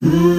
Mm-hmm.